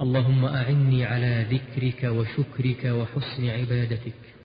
اللهم أعني على ذكرك وشكرك وحسن عبادتك.